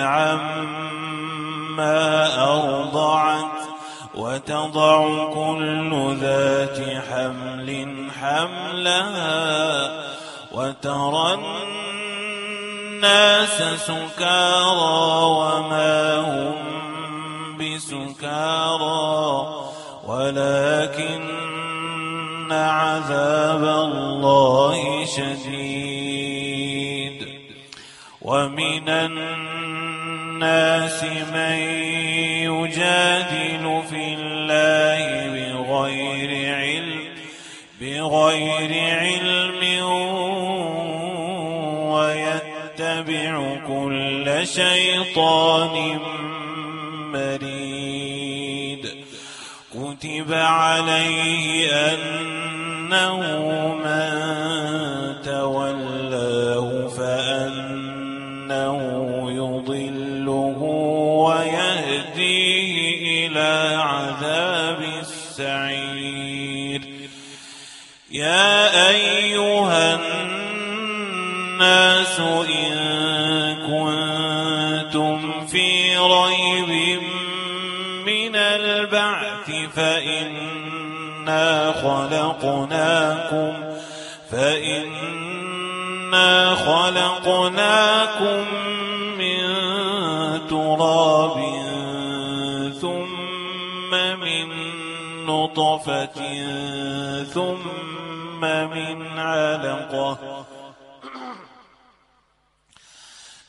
عما أرضعت وتضع كل ذات حمل حملها وترى الناس سكارى وما هم بسكارى ولكن عذاب الله شديد. ومن الناس من يجادل في الله بغير علم بغير علم ويتبع كل شيطان مريد. كتب عليه أنه من إن كنتم في ريب من البعث فإنا خلقناكم فإنا خلقناكم من تراب ثم من نطفة ثم من علقة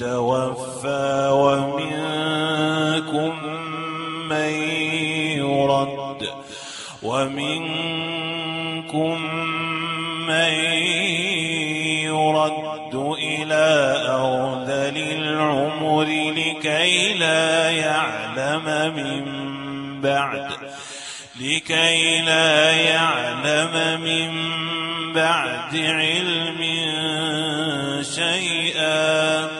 يتوفى ومنكم من يرد ومنكم من يرد إلى أرذل العمر لكي لا يعلم من بعد لكي لا يعلم من بعد علم شيئا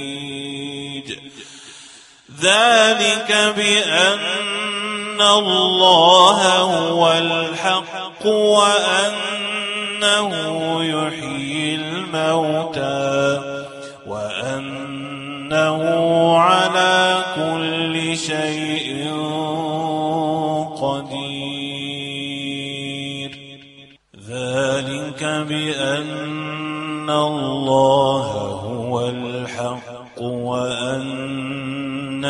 ذلك بأن الله هو الحق وأنه يحيي الموتى وأنه على كل شيء قدير. ذلك بأن الله هو الحق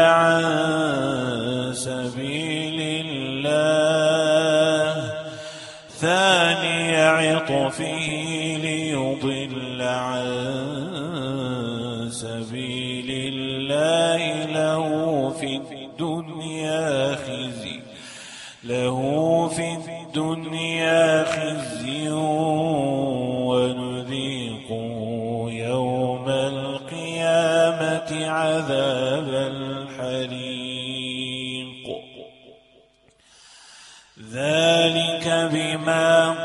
عن سبيل الله. ثاني عطفه ليضل عن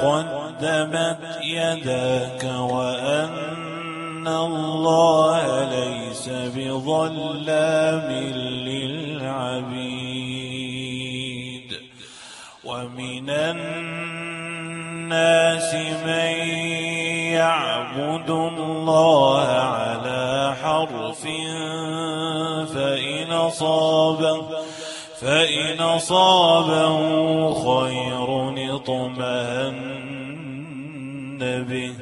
قدمت يداك وأن الله ليس بظلام للعبيد. ومن الناس من يعبد الله على حرف فإن أصابه فإن أصابه خير اطمأن به.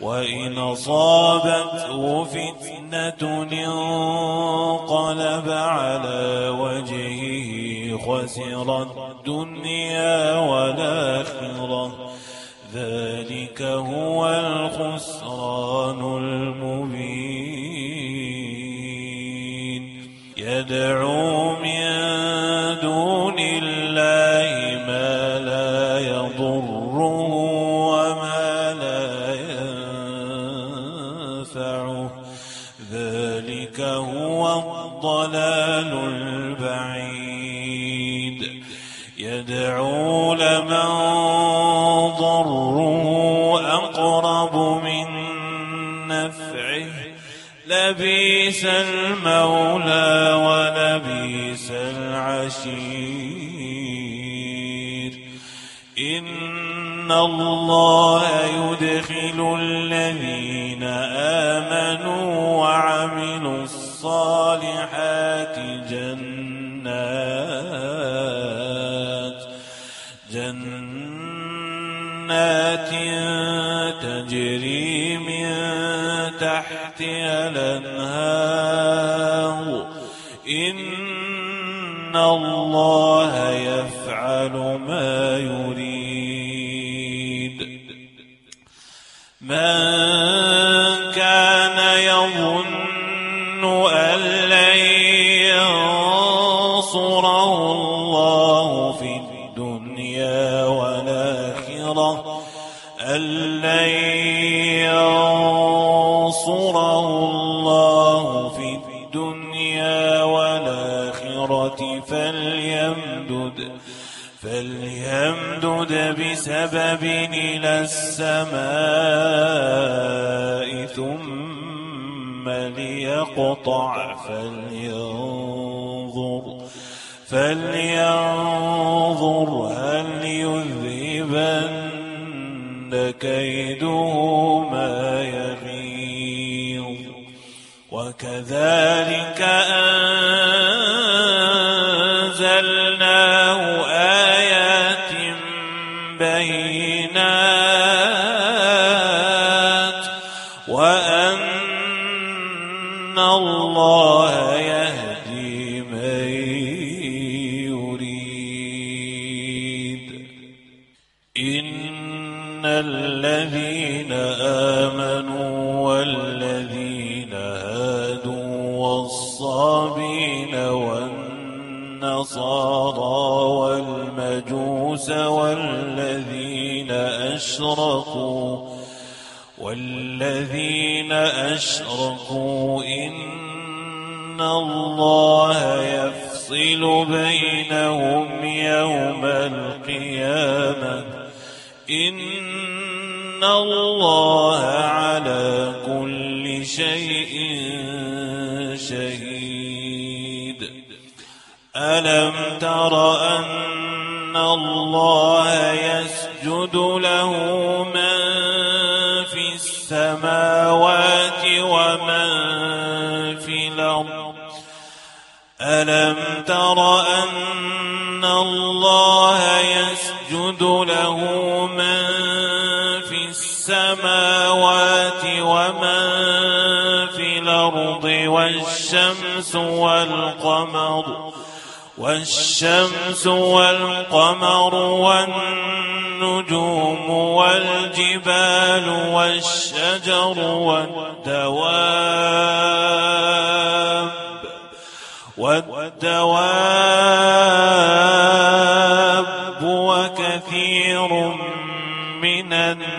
وإن أصابته فتنة انقلب على وجهه خسر الدنيا والآخرة. ذلك هو الخسران المبين. يدعو الضلال البعيد. يدعو لمن لبيس المولى ولبيس العشير. إن الله يدخل الذين آمنوا وعملوا الصالحات جنات جنات تجري من تحتها الأنهار. إن الله يفعل ما يريد. من أن لن ينصره الله في الدنيا والآخرة فليمدد فليمدد بسبب إلى السماء ثم ليقطع فلينظر فلينظر هل يذهبن كيده ما يغيب وكذلك أنزلناه أشركوا والذين أشركوا إن الله يفصل بينهم يوم القيامة إن الله على كل شيء شهيد ألم تر أن الله يسجد له من في السماوات ومن في الأرض. ألم تر أن الله يسجد له من في السماوات ومن في الأرض والشمس والقمر؟ والشمس والقمر والنجوم والجبال والشجر والدواب والدواب وكثير من الناس.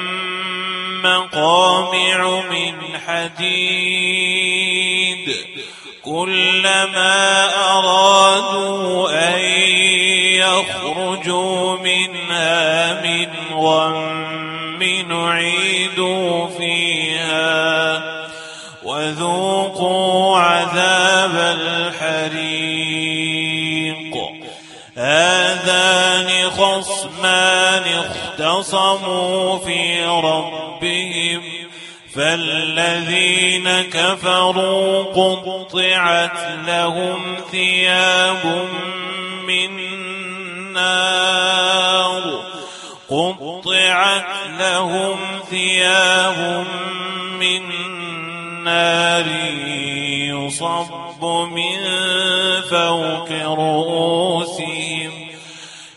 مقامع من حديد. كلما أرادوا أن يخرجوا منها من غم نعيدوا فيها. وذوقوا عذاب الحريق. هذان خصمان اختصموا في ربهم فالذين كفروا قطعت لهم ثياب من نار قطعت لهم ثياب من نار يصب من فوق رؤوسهم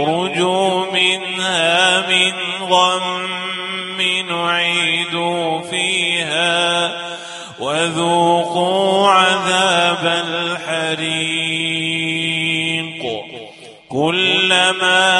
يخرجوا منها من غم نعيدوا فيها وذوقوا عذاب الحريق. كلما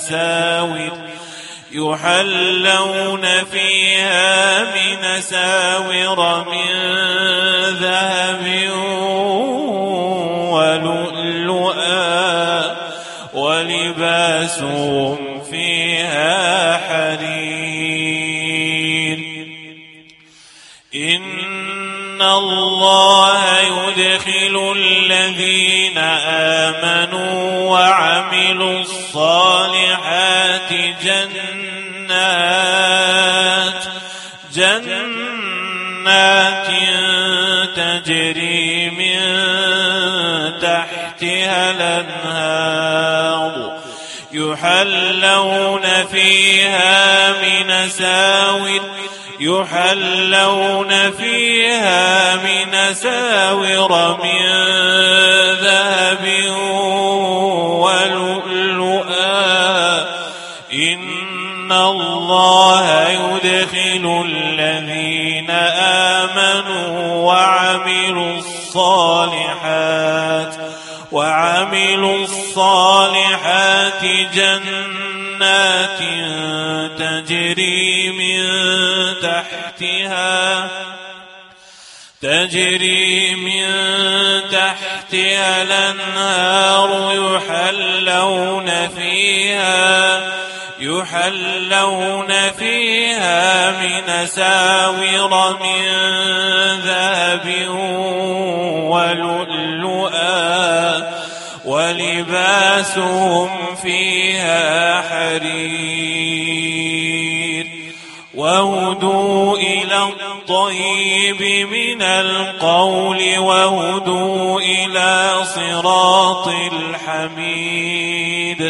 من ساور يحلون فيها من ساور من ذهب ولؤلؤا ولباسهم فيها حرير. إن الله يدخل الذين آمنوا وعملوا الصالحات جنات جنات تجري من تحتها الأنهار يحلون فيها من ساور يحلون فيها من ساور من ذهب الله يدخل الذين آمنوا وعملوا الصالحات وعملوا الصالحات جنات تجري من تحتها تجري من تحتها الأنهار يحلون فيها يحلون فيها من ساور من ذهب ولؤلؤا ولباسهم فيها حرير. وهدوا إلى الطيب من القول وهدوا إلى صراط الحميد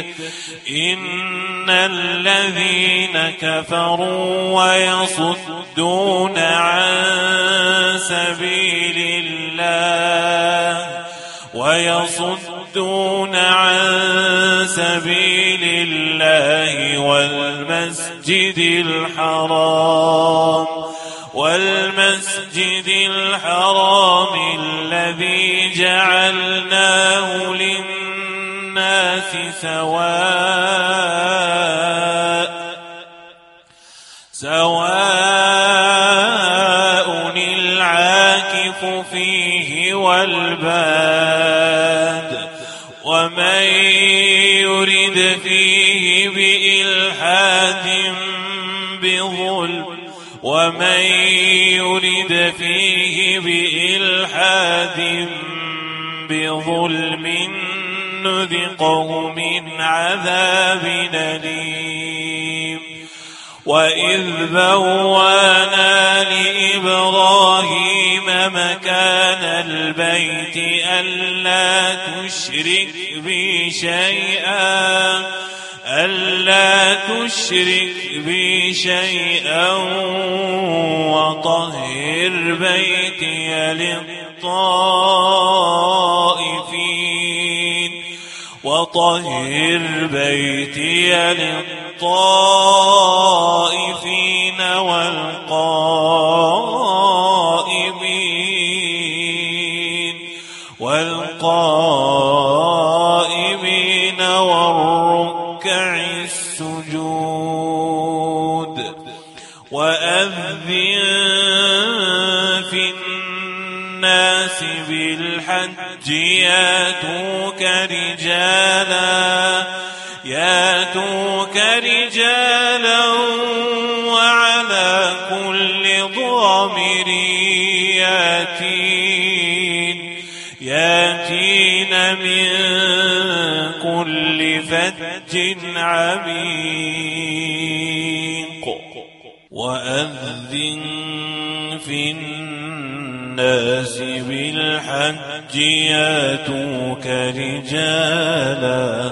إن الذين كفروا ويصدون عن سبيل الله ويصدون عن سبيل الله والمسجد الحرام والمسجد الحرام الذي جعلناه للناس سواء سواء العاكف فيه والباد بإلحاد بظلم ومن يرد فيه بإلحاد بظلم نذقه من عذاب أليم. وإذ بوانا لإبراهيم مكان البيت ألا تشرك بي شيئا ألا تشرك بي شيئا وطهر بيتي للطائفين وطهر بيتي للطائفين والقائمين والقائمين بالحج ياتوك رجالا ياتوك رجالا وعلى كل ضامر ياتين ياتين من كل فج عميق. وأذن الناس بالحج ياتوك رجالا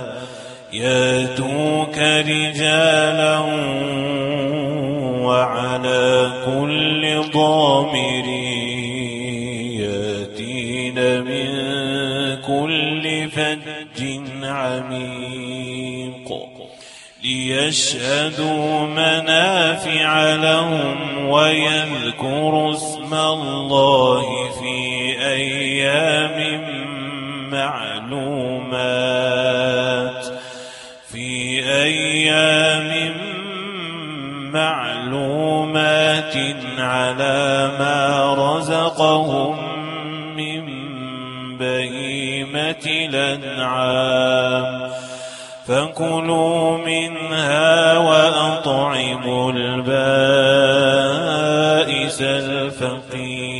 ياتوك رجالا وعلى كل ضامر ياتين من كل فج عميق. ليشهدوا منافع لهم ويذكروا اسم الله في أيام معلومات في أيام معلومات على ما رزقهم من بهيمة الأنعام. فكلوا منها وأطعموا البائس الفقير.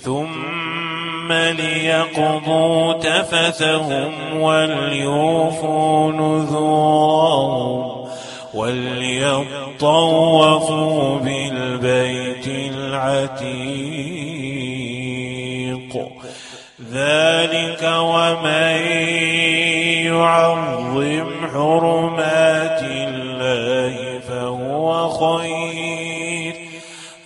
ثم ليقضوا تفثهم وليوفوا نذورهم وليطوفوا بالبيت العتيق. ذلك ومن يعظم حرمات الله فهو خير.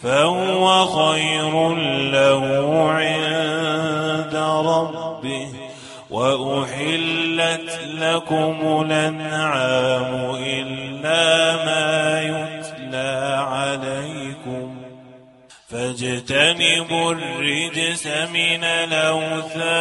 فهو خير له عند ربه. وأحلت لكم الأنعام إلا ما يتلى عليكم. فاجتنبوا الرجس من الأوثان.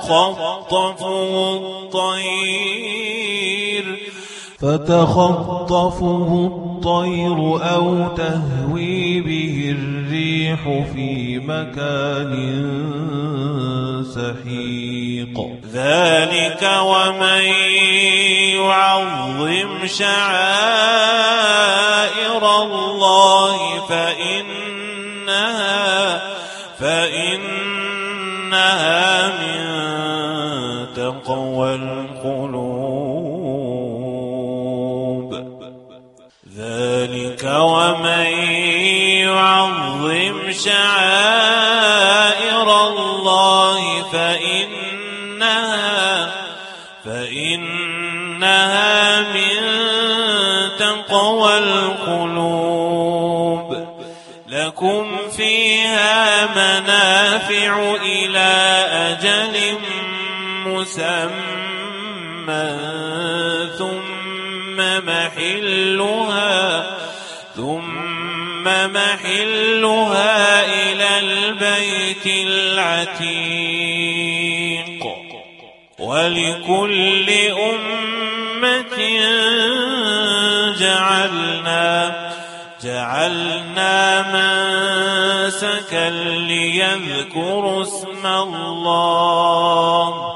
فتخطفه الطير. فتخطفه الطير أو تهوي به الريح في مكان سحيق. ذلك ومن يعظم شعائر الله فإنها فإنها من تقوى القلوب ذلك ومن يعظم شعائر الله فإنها فإنها من تقوى القلوب. لكم فيها منافع إلى مسمى ثم محلها ثم محلها إلى البيت العتيق. ولكل أمة جعلنا جعلنا منسكا ليذكروا اسم الله.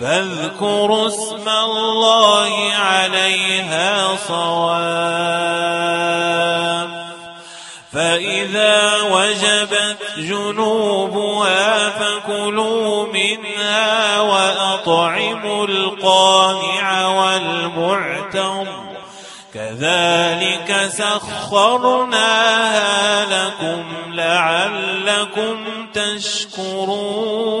فاذكروا اسم الله عليها صواب. فإذا وجبت جنوبها فكلوا منها وأطعموا القانع والمعتر كذلك سخرناها لكم لعلكم تشكرون.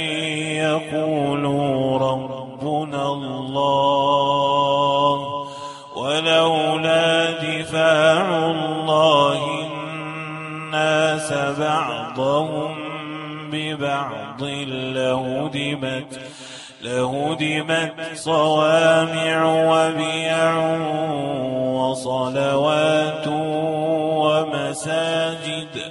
يقولوا ربنا الله ولولا دفاع الله الناس بعضهم ببعض لهدمت لهدمت صوامع وبيع وصلوات ومساجد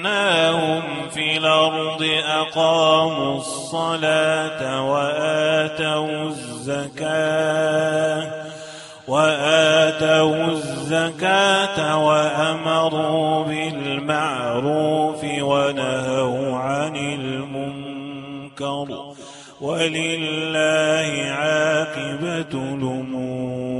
مكناهم في الأرض أقاموا الصلاة وآتوا الزكاة وآتوا الزكاة وأمروا بالمعروف ونهوا عن المنكر ولله عاقبة الأمور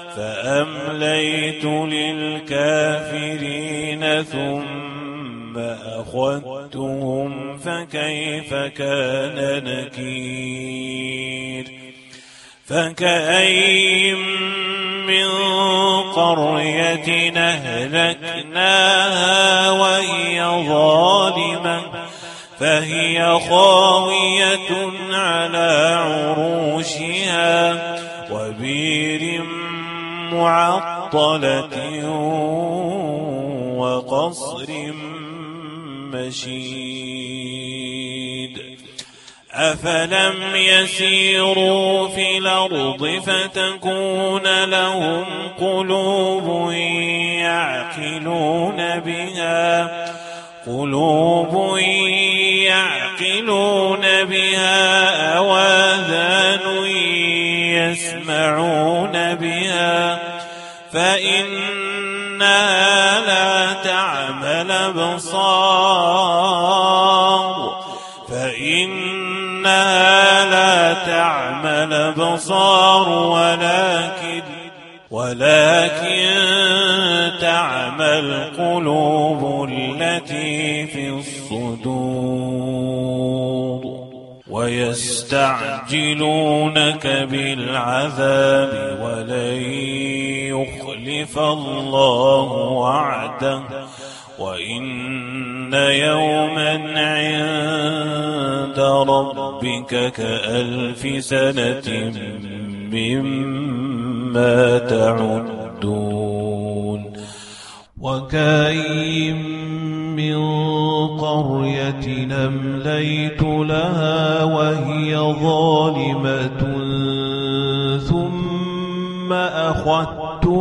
فأمليت للكافرين ثم أخذتهم فكيف كان نكير فكأين من قرية أهلكناها وهي ظالمة فهي خاوية على عروشها معطلة وقصر مشيد أفلم يسيروا في الأرض فتكون لهم قلوب يعقلون بها قلوب يعقلون بها أواذان يسمعون بها فإنها لا تعمى الأبصار فإنها لا تعمى الأبصار ولكن ولكن تعمى القلوب التي في الصدور. ويستعجلونك بالعذاب ولن يخلف الله وعده وإن يوما عند ربك كألف سنة مما تعدون وكأين من قرية أمليت لها وهي ظالمة ثم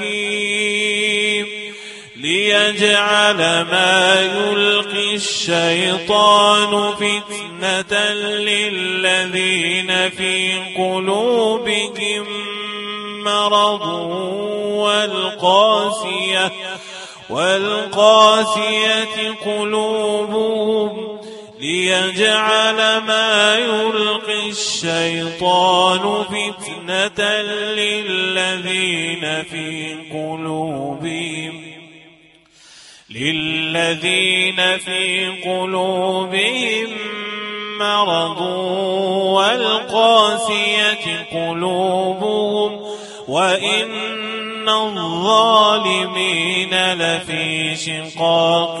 حكيم ليجعل ما يلقي الشيطان فتنة للذين في قلوبهم مرض والقاسية والقاسية قلوبهم ليجعل ما يلقي الشيطان فتنة للذين في قلوبهم للذين في قلوبهم مرض والقاسية قلوبهم وإن الظالمين لفي شقاق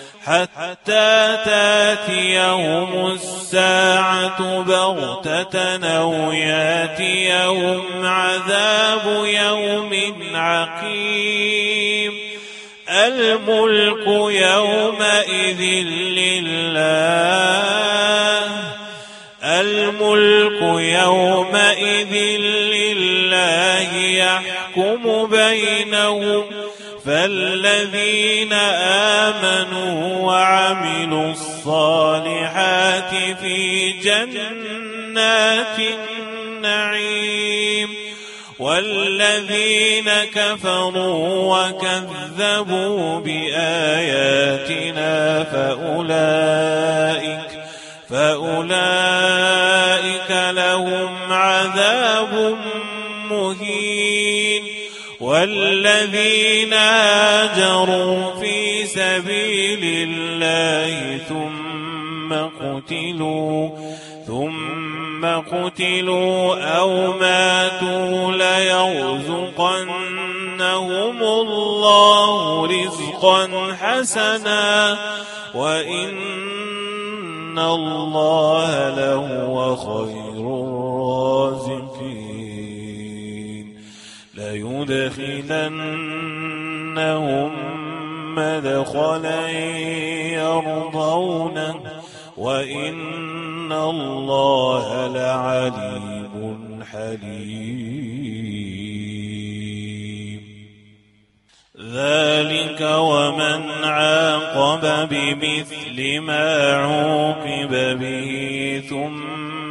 حتى تاتيهم الساعة بغتة أو ياتيهم عذاب يوم عقيم. الملك يومئذ لله. الملك يومئذ لله يحكم بينهم فالذين آمنوا وعملوا الصالحات في جنات النعيم والذين كفروا وكذبوا بآياتنا فأولئك فأولئك لهم عذاب مهين. والذين هاجروا في سبيل الله ثم قتلوا ثم قتلوا أو ماتوا ليرزقنهم الله رزقا حسنا وإن الله لهو خير الرازقين. ليدخلنهم مدخلا يرضونه وإن الله لعليم حليم. ذلك ومن عاقب بمثل ما عوقب به ثم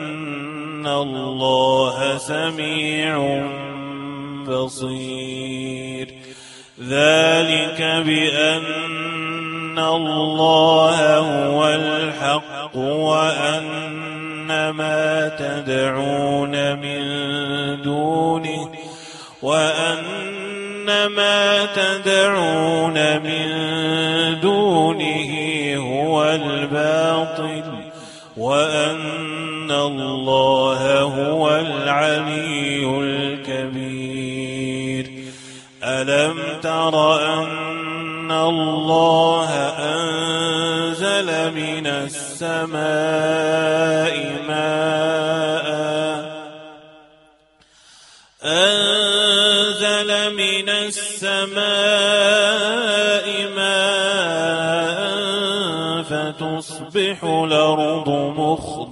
الله سميع بصير. ذلك بأن الله هو الحق وأن ما تدعون من دونه وأن ما تدعون من دونه هو الباطل وأن الله هو العلي الكبير ألم تر أن الله أنزل من السماء ماء أنزل من السماء ماء فتصبح الأرض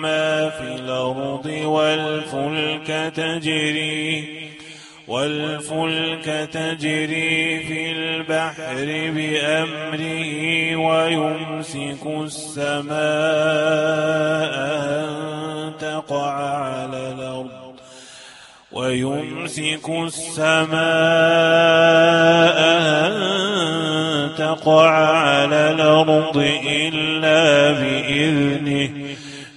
ما في الأرض والفلك تجري والفلك تجري في البحر بأمره ويمسك السماء أن تقع على الأرض ويمسك السماء أن تقع على الأرض إلا بإذنه.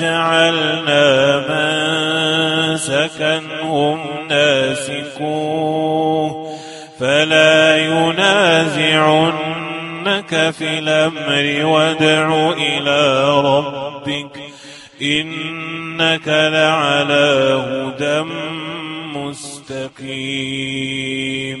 جعلنا منسكا هم ناسكوه. فلا ينازعنك في الأمر وادع إلى ربك. إنك لعلى هدى مستقيم.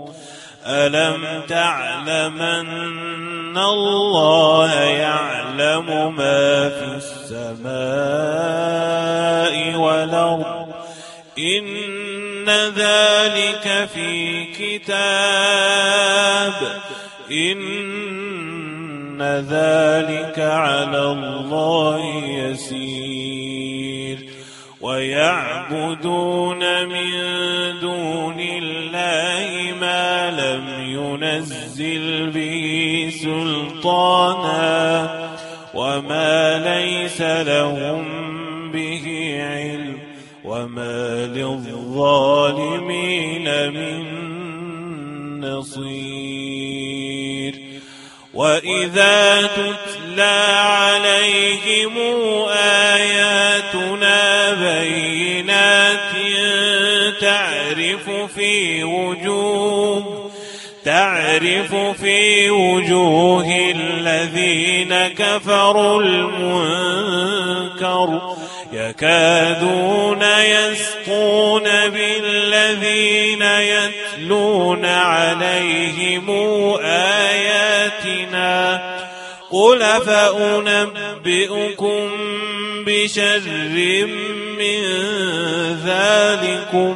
ألم تعلم أن الله يعلم ما في السماء والأرض؟ إن ذلك في كتاب. إن ذلك على الله يسير. ويعبدون من دون الله لم ينزل به سلطانا وما ليس لهم به علم وما للظالمين من نصير. وإذا تتلى عليهم آياتنا بينات تعرف في وجوه الذين كفروا المنكر. يكادون يسقون بالذين يتلون عليهم آياتنا. قل فأنبئكم بشر من ذلكم؟